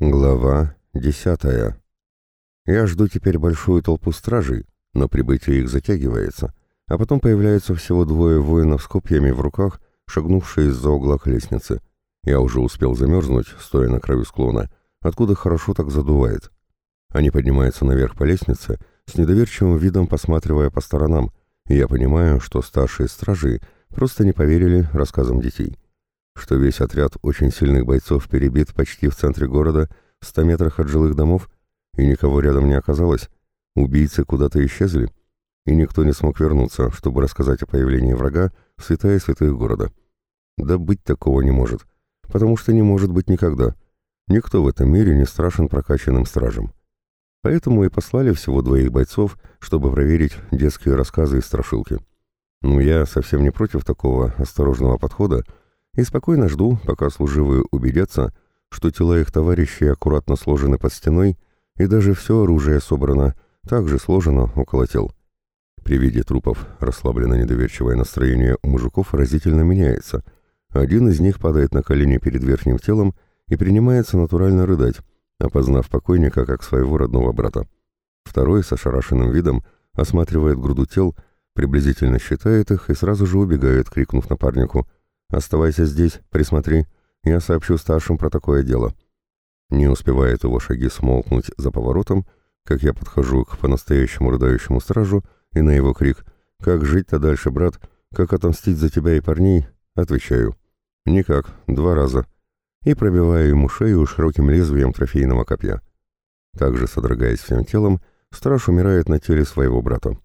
Глава десятая. Я жду теперь большую толпу стражей, но прибытие их затягивается, а потом появляются всего двое воинов с копьями в руках, шагнувшие из-за угла к лестнице. Я уже успел замерзнуть, стоя на краю склона, откуда хорошо так задувает. Они поднимаются наверх по лестнице, с недоверчивым видом посматривая по сторонам, и я понимаю, что старшие стражи просто не поверили рассказам детей что весь отряд очень сильных бойцов перебит почти в центре города, в ста метрах от жилых домов, и никого рядом не оказалось, убийцы куда-то исчезли, и никто не смог вернуться, чтобы рассказать о появлении врага в святая святых города. Да быть такого не может, потому что не может быть никогда. Никто в этом мире не страшен прокачанным стражем. Поэтому и послали всего двоих бойцов, чтобы проверить детские рассказы и страшилки. Ну, я совсем не против такого осторожного подхода, и спокойно жду, пока служивые убедятся, что тела их товарищей аккуратно сложены под стеной, и даже все оружие собрано, также сложено около тел. При виде трупов расслабленно недоверчивое настроение у мужиков разительно меняется. Один из них падает на колени перед верхним телом и принимается натурально рыдать, опознав покойника как своего родного брата. Второй с ошарашенным видом осматривает груду тел, приблизительно считает их и сразу же убегает, крикнув напарнику — «Оставайся здесь, присмотри, я сообщу старшим про такое дело». Не успевает его шаги смолкнуть за поворотом, как я подхожу к по-настоящему рыдающему стражу, и на его крик «Как жить-то дальше, брат? Как отомстить за тебя и парней?» отвечаю «Никак, два раза» и пробиваю ему шею широким лезвием трофейного копья. Также, содрогаясь всем телом, страж умирает на теле своего брата.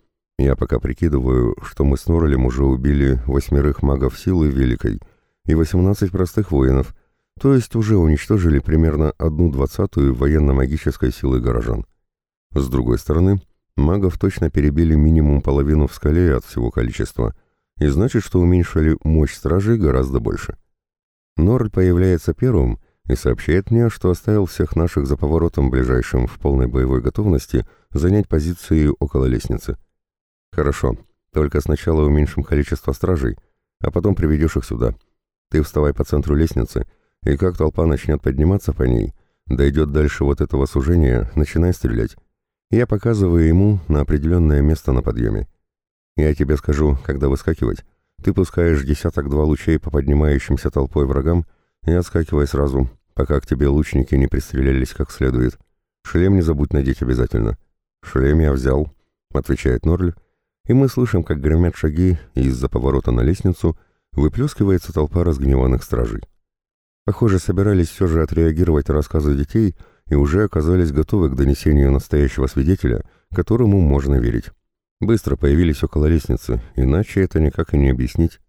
Я пока прикидываю, что мы с Норрелем уже убили восьмерых магов силы Великой и восемнадцать простых воинов, то есть уже уничтожили примерно одну двадцатую военно-магической силы горожан. С другой стороны, магов точно перебили минимум половину в скале от всего количества, и значит, что уменьшили мощь стражей гораздо больше. Норль появляется первым и сообщает мне, что оставил всех наших за поворотом ближайшим в полной боевой готовности занять позиции около лестницы. «Хорошо. Только сначала уменьшим количество стражей, а потом приведешь их сюда. Ты вставай по центру лестницы, и как толпа начнет подниматься по ней, дойдет дальше вот этого сужения, начинай стрелять. Я показываю ему на определенное место на подъеме. Я тебе скажу, когда выскакивать. Ты пускаешь десяток-два лучей по поднимающимся толпой врагам и отскакивай сразу, пока к тебе лучники не пристрелялись как следует. Шлем не забудь надеть обязательно. Шлем я взял, отвечает Норль, и мы слышим, как гремят шаги, и из-за поворота на лестницу выплескивается толпа разгневанных стражей. Похоже, собирались все же отреагировать на рассказы детей и уже оказались готовы к донесению настоящего свидетеля, которому можно верить. Быстро появились около лестницы, иначе это никак и не объяснить.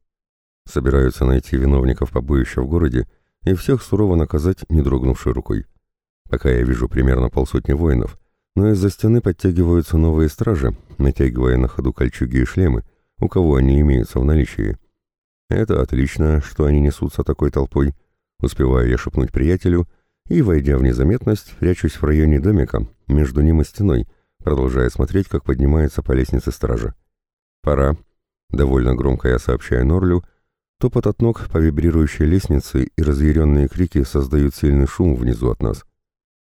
Собираются найти виновников побоища в городе и всех сурово наказать, не дрогнувшей рукой. Пока я вижу примерно полсотни воинов, но из-за стены подтягиваются новые стражи, натягивая на ходу кольчуги и шлемы, у кого они имеются в наличии. Это отлично, что они несутся такой толпой. Успеваю я шепнуть приятелю, и, войдя в незаметность, прячусь в районе домика, между ним и стеной, продолжая смотреть, как поднимается по лестнице стража. «Пора», — довольно громко я сообщаю Норлю, топот от ног по вибрирующей лестнице и разъяренные крики создают сильный шум внизу от нас.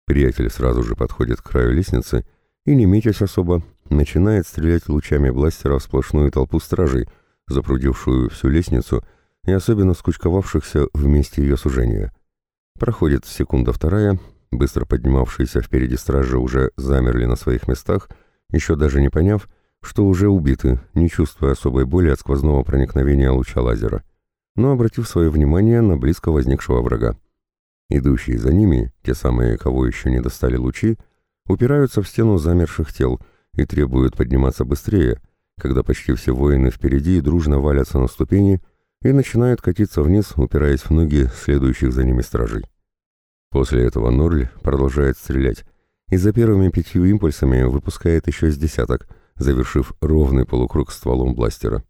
Приятель сразу же подходит к краю лестницы и, не метясь особо, начинает стрелять лучами бластера в сплошную толпу стражей, запрудившую всю лестницу и особенно скучковавшихся в месте ее сужения. Проходит секунда-вторая, быстро поднимавшиеся впереди стражи уже замерли на своих местах, еще даже не поняв, что уже убиты, не чувствуя особой боли от сквозного проникновения луча лазера, но обратив свое внимание на близко возникшего врага. Идущие за ними, те самые, кого еще не достали лучи, упираются в стену замерших тел и требуют подниматься быстрее, когда почти все воины впереди дружно валятся на ступени и начинают катиться вниз, упираясь в ноги следующих за ними стражей. После этого Норль продолжает стрелять и за первыми пятью импульсами выпускает еще с десяток, завершив ровный полукруг стволом бластера.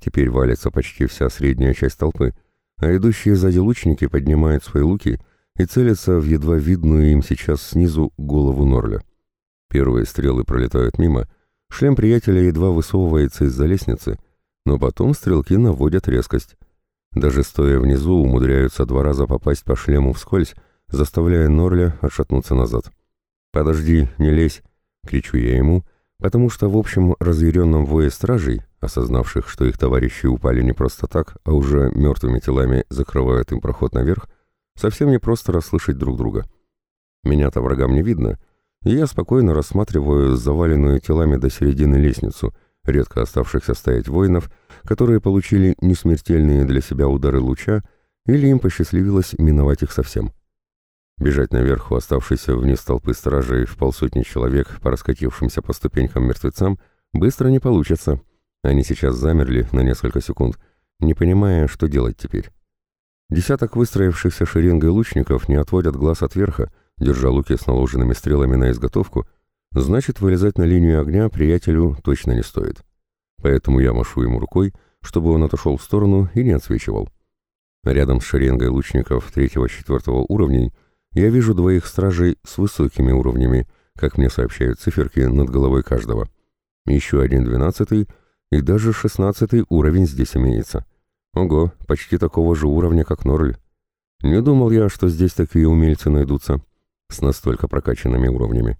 Теперь валится почти вся средняя часть толпы, а идущие сзади лучники поднимают свои луки и целятся в едва видную им сейчас снизу голову Норля. Первые стрелы пролетают мимо, шлем приятеля едва высовывается из-за лестницы, но потом стрелки наводят резкость. Даже стоя внизу умудряются два раза попасть по шлему вскользь, заставляя Норля отшатнуться назад. «Подожди, не лезь!» — кричу я ему, потому что в общем разъяренном вое стражей, осознавших, что их товарищи упали не просто так, а уже мертвыми телами закрывают им проход наверх, совсем не просто расслышать друг друга. Меня-то врагам не видно, я спокойно рассматриваю заваленную телами до середины лестницу, редко оставшихся стоять воинов, которые получили несмертельные для себя удары луча, или им посчастливилось миновать их совсем. Бежать наверху, оставшийся вниз толпы стражей в полсотни человек по раскатившимся по ступенькам мертвецам, быстро не получится. Они сейчас замерли на несколько секунд, не понимая, что делать теперь. Десяток выстроившихся шеренгой лучников не отводят глаз от верха, держа луки с наложенными стрелами на изготовку, значит, вылезать на линию огня приятелю точно не стоит. Поэтому я машу ему рукой, чтобы он отошел в сторону и не отсвечивал. Рядом с шеренгой лучников третьего-четвертого уровней я вижу двоих стражей с высокими уровнями, как мне сообщают циферки над головой каждого. Еще один двенадцатый и даже шестнадцатый уровень здесь имеется. Ого, почти такого же уровня, как Норль. Не думал я, что здесь такие умельцы найдутся, с настолько прокачанными уровнями.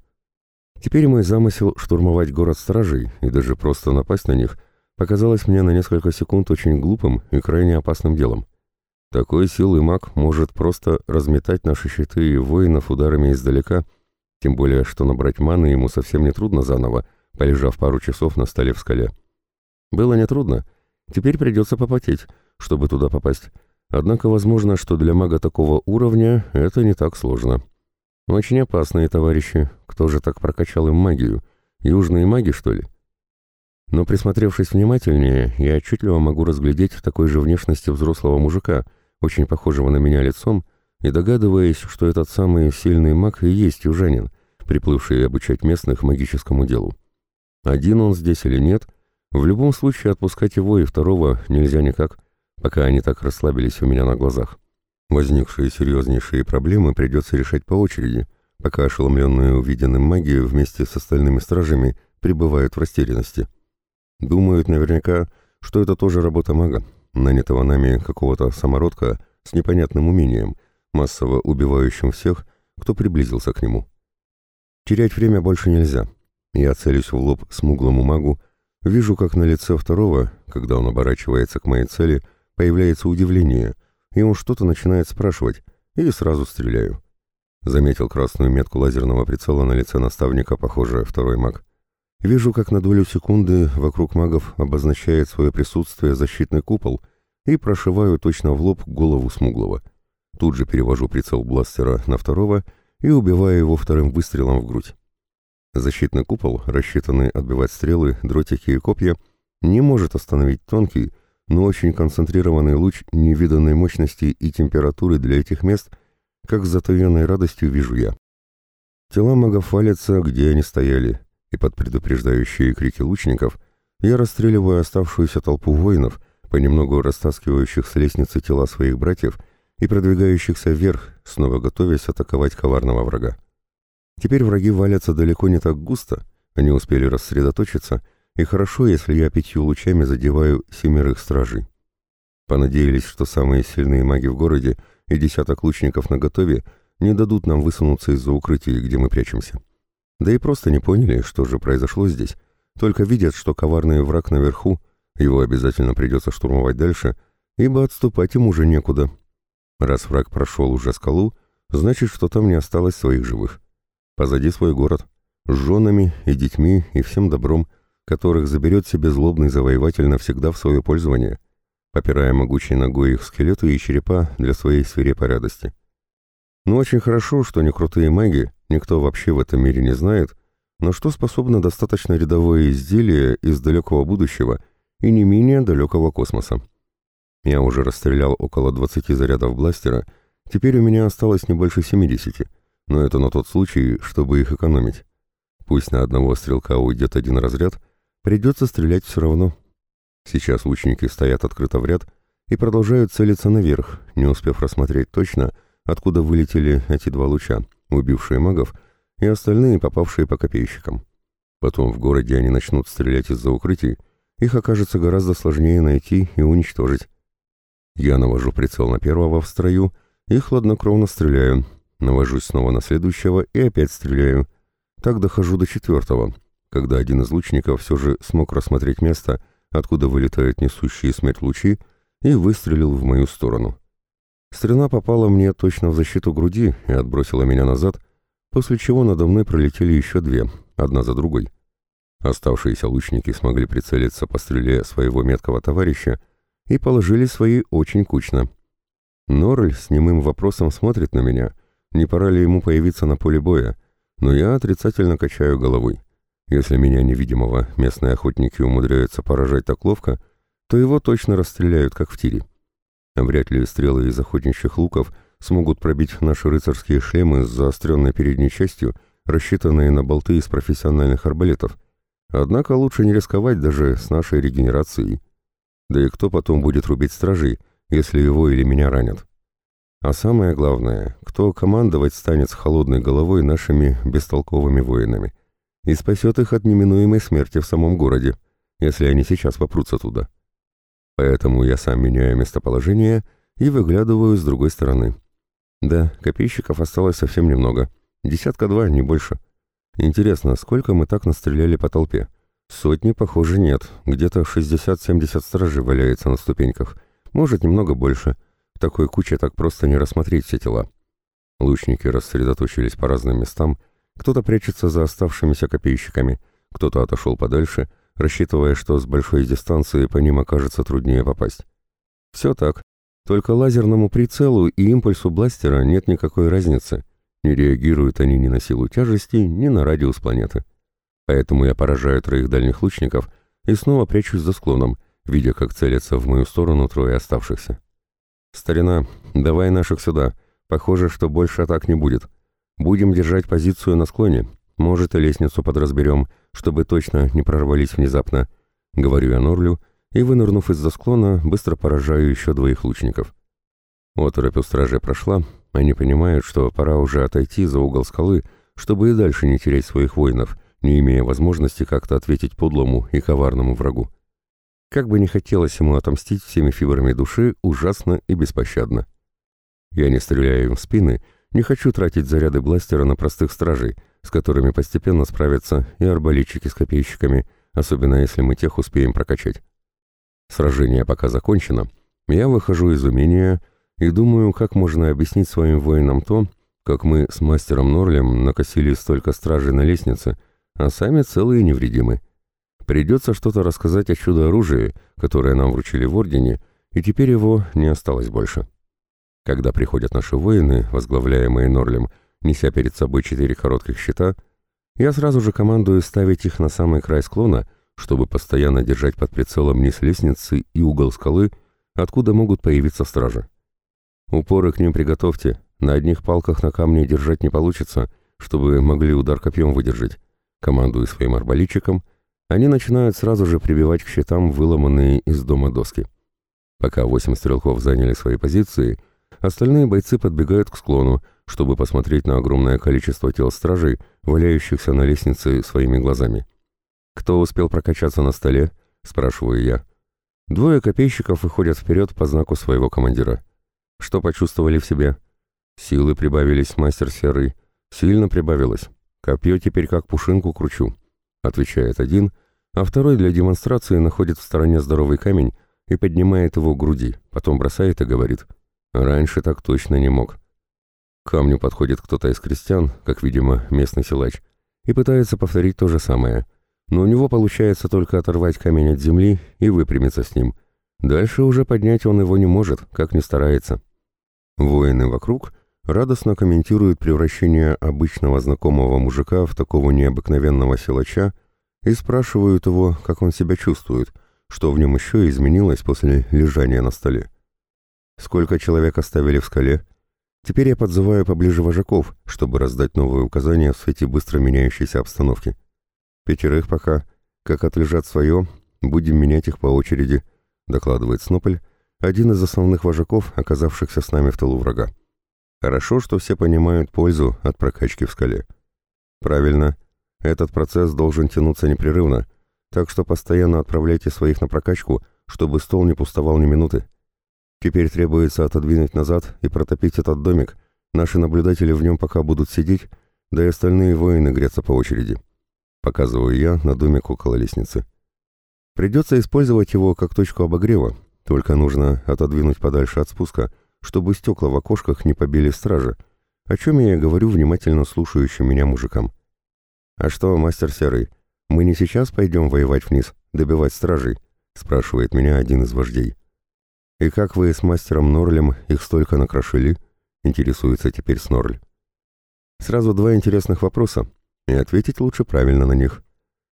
Теперь мой замысел штурмовать город стражей и даже просто напасть на них показалось мне на несколько секунд очень глупым и крайне опасным делом. Такой силы маг может просто разметать наши щиты и воинов ударами издалека, тем более, что набрать маны ему совсем не трудно заново, полежав пару часов на столе в скале. Было нетрудно, теперь придется попотеть, чтобы туда попасть. Однако возможно, что для мага такого уровня это не так сложно. Очень опасные товарищи, кто же так прокачал им магию? Южные маги, что ли? Но присмотревшись внимательнее, я отчетливо могу разглядеть такой же внешности взрослого мужика — очень похожего на меня лицом, и догадываясь, что этот самый сильный маг и есть южанин, приплывший обучать местных магическому делу. Один он здесь или нет, в любом случае отпускать его и второго нельзя никак, пока они так расслабились у меня на глазах. Возникшие серьезнейшие проблемы придется решать по очереди, пока ошеломленные увиденным маги вместе с остальными стражами пребывают в растерянности. Думают наверняка, что это тоже работа мага, нанятого нами какого-то самородка с непонятным умением, массово убивающим всех, кто приблизился к нему. Терять время больше нельзя. Я целюсь в лоб смуглому магу, вижу, как на лице второго, когда он оборачивается к моей цели, появляется удивление, и он что-то начинает спрашивать, и сразу стреляю. Заметил красную метку лазерного прицела на лице наставника, похоже, второй маг. Вижу, как на долю секунды вокруг магов обозначает свое присутствие защитный купол и прошиваю точно в лоб голову смуглого. Тут же перевожу прицел бластера на второго и убиваю его вторым выстрелом в грудь. Защитный купол, рассчитанный отбивать стрелы, дротики и копья, не может остановить тонкий, но очень концентрированный луч невиданной мощности и температуры для этих мест, как с затаенной радостью вижу я. Тела магов валятся, где они стояли, и под предупреждающие крики лучников я расстреливаю оставшуюся толпу воинов, понемногу растаскивающих с лестницы тела своих братьев и продвигающихся вверх, снова готовясь атаковать коварного врага. Теперь враги валятся далеко не так густо, они успели рассредоточиться, и хорошо, если я пятью лучами задеваю семерых стражей. Понадеялись, что самые сильные маги в городе и десяток лучников наготове не дадут нам высунуться из-за укрытий, где мы прячемся. Да и просто не поняли, что же произошло здесь. Только видят, что коварный враг наверху, его обязательно придется штурмовать дальше, ибо отступать им уже некуда. Раз враг прошел уже скалу, значит, что там не осталось своих живых. Позади свой город, с женами и детьми и всем добром, которых заберет себе злобный завоеватель навсегда в свое пользование, попирая могучей ногой их скелеты и черепа для своей свирепой радости. Но очень хорошо, что не крутые маги, никто вообще в этом мире не знает, но что способно достаточно рядовое изделие из далекого будущего и не менее далекого космоса. Я уже расстрелял около 20 зарядов бластера, теперь у меня осталось не больше 70, но это на тот случай, чтобы их экономить. Пусть на одного стрелка уйдет один разряд, придется стрелять все равно. Сейчас лучники стоят открыто в ряд и продолжают целиться наверх, не успев рассмотреть точно, откуда вылетели эти два луча, убившие магов, и остальные, попавшие по копейщикам. Потом в городе они начнут стрелять из-за укрытий, их окажется гораздо сложнее найти и уничтожить. Я навожу прицел на первого в строю и хладнокровно стреляю. Навожусь снова на следующего и опять стреляю. Так дохожу до четвертого, когда один из лучников все же смог рассмотреть место, откуда вылетают несущие смерть лучи, и выстрелил в мою сторону. Стрела попала мне точно в защиту груди и отбросила меня назад, после чего надо мной пролетели еще две, одна за другой. Оставшиеся лучники смогли прицелиться по стреле своего меткого товарища и положили свои очень кучно. Норль с немым вопросом смотрит на меня, не пора ли ему появиться на поле боя, но я отрицательно качаю головой. Если меня невидимого местные охотники умудряются поражать так ловко, то его точно расстреляют, как в тире. Вряд ли стрелы из охотничьих луков смогут пробить наши рыцарские шлемы с заостренной передней частью, рассчитанные на болты из профессиональных арбалетов. Однако лучше не рисковать даже с нашей регенерацией. Да и кто потом будет рубить стражей, если его или меня ранят? А самое главное, кто командовать станет с холодной головой нашими бестолковыми воинами и спасет их от неминуемой смерти в самом городе, если они сейчас попрутся туда. Поэтому я сам меняю местоположение и выглядываю с другой стороны. Да, копейщиков осталось совсем немного. Десятка-два, не больше. Интересно, сколько мы так настреляли по толпе? Сотни, похоже, нет. Где-то 60-70 стражей валяется на ступеньках. Может, немного больше. В такой куче так просто не рассмотреть все тела. Лучники рассредоточились по разным местам. Кто-то прячется за оставшимися копейщиками, кто-то отошел подальше — рассчитывая, что с большой дистанции по ним окажется труднее попасть. Все так, только лазерному прицелу и импульсу бластера нет никакой разницы. Не реагируют они ни на силу тяжести, ни на радиус планеты. Поэтому я поражаю троих дальних лучников и снова прячусь за склоном, видя, как целятся в мою сторону трое оставшихся. «Старина, давай наших сюда. Похоже, что больше атак не будет. Будем держать позицию на склоне, может, и лестницу подразберем, чтобы точно не прорвались внезапно. Говорю я Норлю, и, вынырнув из-за склона, быстро поражаю еще двоих лучников. Оторопь у стражей прошла, они понимают, что пора уже отойти за угол скалы, чтобы и дальше не терять своих воинов, не имея возможности как-то ответить подлому и коварному врагу. Как бы не хотелось ему отомстить всеми фибрами души, ужасно и беспощадно. Я не стреляю им в спины, не хочу тратить заряды бластера на простых стражей, с которыми постепенно справятся и арбалетчики с копейщиками, особенно если мы тех успеем прокачать. Сражение пока закончено. Я выхожу из умения и думаю, как можно объяснить своим воинам то, как мы с мастером Норлем накосили столько стражей на лестнице, а сами целые и невредимы. Придется что-то рассказать о чудо-оружии, которое нам вручили в Ордене, и теперь его не осталось больше. Когда приходят наши воины, возглавляемые Норлем, неся перед собой четыре коротких щита, я сразу же командую ставить их на самый край склона, чтобы постоянно держать под прицелом низ лестницы и угол скалы, откуда могут появиться стражи. Упоры к ним приготовьте, на одних палках на камне держать не получится, чтобы могли удар копьем выдержать. Командую своим арбалетчикам, они начинают сразу же прибивать к щитам выломанные из дома доски. Пока восемь стрелков заняли свои позиции — Остальные бойцы подбегают к склону, чтобы посмотреть на огромное количество тел стражей, валяющихся на лестнице своими глазами. «Кто успел прокачаться на столе?» — спрашиваю я. Двое копейщиков выходят вперед по знаку своего командира. Что почувствовали в себе? Силы прибавились, мастер серый. Сильно прибавилось. Копье теперь как пушинку кручу. Отвечает один, а второй для демонстрации находит в стороне здоровый камень и поднимает его к груди, потом бросает и говорит — Раньше так точно не мог. К камню подходит кто-то из крестьян, как, видимо, местный силач, и пытается повторить то же самое. Но у него получается только оторвать камень от земли и выпрямиться с ним. Дальше уже поднять он его не может, как ни старается. Воины вокруг радостно комментируют превращение обычного знакомого мужика в такого необыкновенного силача и спрашивают его, как он себя чувствует, что в нем еще изменилось после лежания на столе. Сколько человек оставили в скале? Теперь я подзываю поближе вожаков, чтобы раздать новые указания в свете быстро меняющейся обстановки. Пятерых пока. Как отлежат свое, будем менять их по очереди, докладывает Снополь, один из основных вожаков, оказавшихся с нами в тылу врага. Хорошо, что все понимают пользу от прокачки в скале. Правильно. Этот процесс должен тянуться непрерывно, так что постоянно отправляйте своих на прокачку, чтобы стол не пустовал ни минуты. Теперь требуется отодвинуть назад и протопить этот домик, Наши наблюдатели в нем пока будут сидеть, да и остальные воины греться по очереди. Показываю я на домик около лестницы. Придется использовать его как точку обогрева, только нужно отодвинуть подальше от спуска, чтобы стекла в окошках не побили стражи, о чем я и говорю внимательно слушающим меня мужикам. «А что, мастер Серый, мы не сейчас пойдем воевать вниз, добивать стражей?» — спрашивает меня один из вождей. «И как вы с мастером Норлем их столько накрошили?» — интересуется теперь Снорль. Сразу два интересных вопроса, и ответить лучше правильно на них.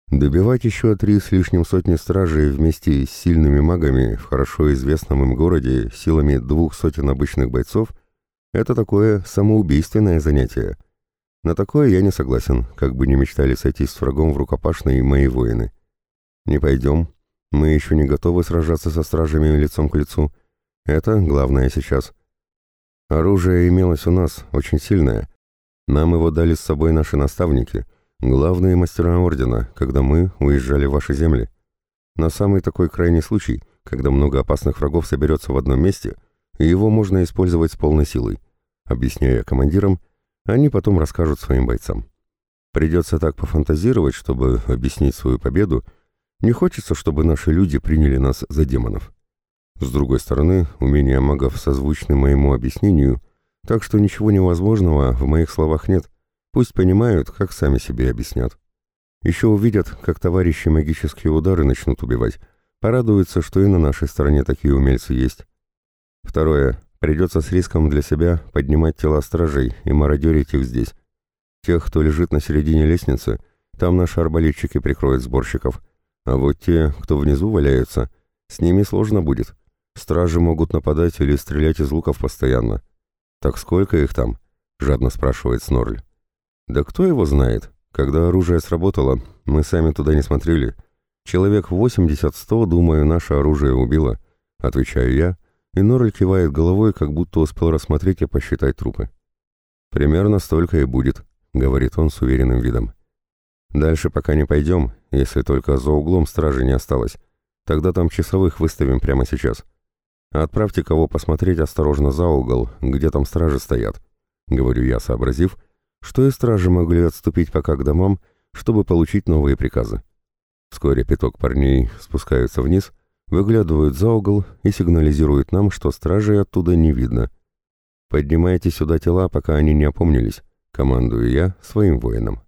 Добивать еще три с лишним сотни стражей вместе с сильными магами в хорошо известном им городе силами двух сотен обычных бойцов — это такое самоубийственное занятие. На такое я не согласен, как бы не мечтали сойтись с врагом в рукопашные мои воины. Не пойдем, мы еще не готовы сражаться со стражами лицом к лицу. Это главное сейчас. Оружие имелось у нас, очень сильное. Нам его дали с собой наши наставники, главные мастера Ордена, когда мы уезжали в ваши земли. На самый такой крайний случай, когда много опасных врагов соберется в одном месте, и его можно использовать с полной силой. Объясняя командирам, они потом расскажут своим бойцам. Придется так пофантазировать, чтобы объяснить свою победу, не хочется, чтобы наши люди приняли нас за демонов. С другой стороны, умения магов созвучны моему объяснению, так что ничего невозможного в моих словах нет. Пусть понимают, как сами себе объяснят. Еще увидят, как товарищи магические удары начнут убивать. Порадуются, что и на нашей стороне такие умельцы есть. Второе. Придется с риском для себя поднимать тела стражей и мародерить их здесь. Тех, кто лежит на середине лестницы, там наши арбалетчики прикроют сборщиков – а вот те, кто внизу валяются, с ними сложно будет. Стражи могут нападать или стрелять из луков постоянно. Так сколько их там? Жадно спрашивает Снорль. Да кто его знает? Когда оружие сработало, мы сами туда не смотрели. Человек 80-100, думаю, наше оружие убило. Отвечаю я, и Норль кивает головой, как будто успел рассмотреть и посчитать трупы. «Примерно столько и будет», — говорит он с уверенным видом. Дальше пока не пойдем, если только за углом стражи не осталось. Тогда там часовых выставим прямо сейчас. Отправьте кого посмотреть осторожно за угол, где там стражи стоят. Говорю я, сообразив, что и стражи могли отступить пока к домам, чтобы получить новые приказы. Вскоре пяток парней спускаются вниз, выглядывают за угол и сигнализируют нам, что стражей оттуда не видно. «Поднимайте сюда тела, пока они не опомнились», — командую я своим воинам.